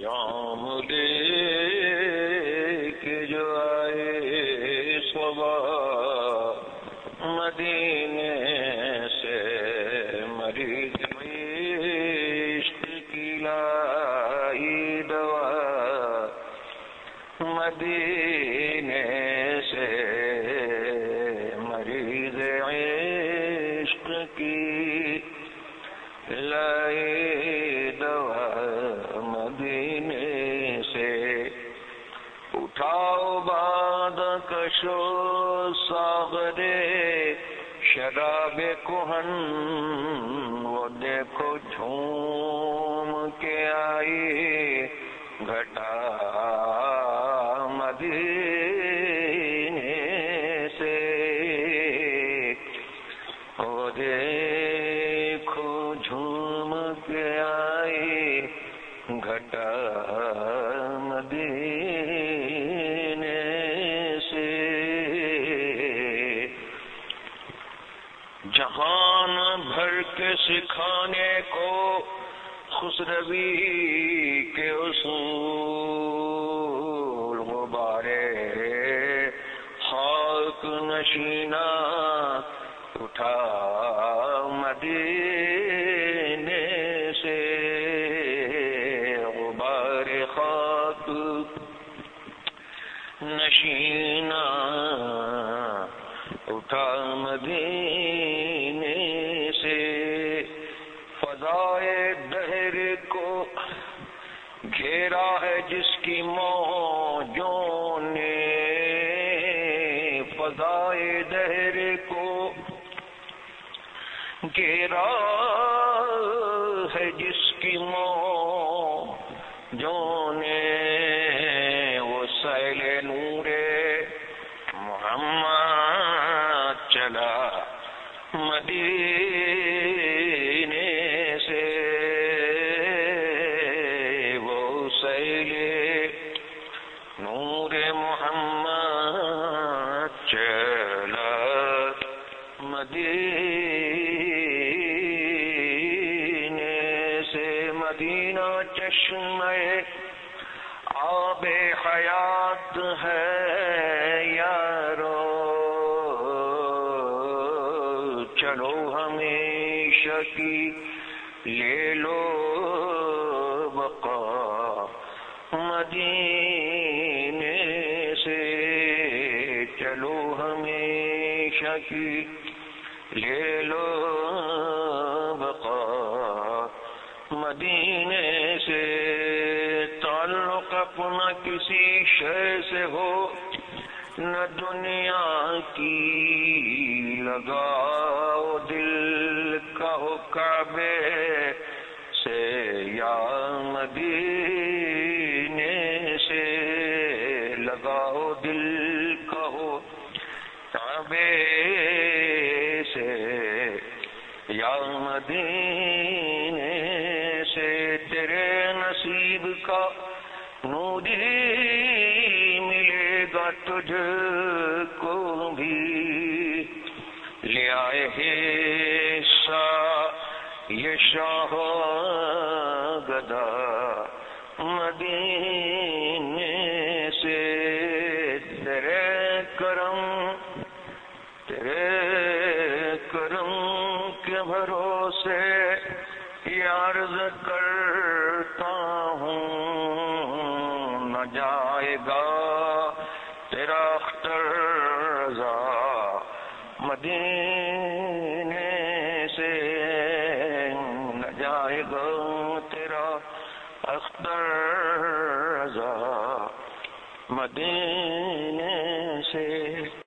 پیام دے کے جو آئے صبح مدینے سے مریض عشق کی لائی دوا مدینے سے مریض عشق کی لائی کشو ساغرے شراب کہن وہ دیکھو جھوم کے آئی گھٹا مدینے سے۔ وہ دیکھو جھوم کے آئی گھٹا سکھانے کو خسروی کے اصول غبارے خاک نشینہ اٹھا مدینے سے، غبار خاک نشینہ اٹھا مدینے گھیرا ہے جس کی موجوں نے فضائے دہر کو گھیرا ہے جس کی موجوں نے وہ سیل نور محمد چلا مدینے محمد چلا مدینے سے مدینہ چشمے آب حیات ہے یارو چلو ہمیشہ کی لے لو ہمیشہ کی لے لو بقا۔ مدینے سے تعلق اپنا کسی شے سے ہو، نہ دنیا کی لگاؤ دل کا ہو کعبے سے یا مدینے سے لگاؤ دل کعبے سے یا مدینے سے تیرے نصیب کا نوری ملے گا تجھ کو بھی۔ لے آئے ہے شا یہ شاہ گدا مدینے عرض کرتا ہوں، نہ جائے گا تیرا اختر رضا مدینے سے، نہ جائے گا تیرا اختر رضا مدینے سے۔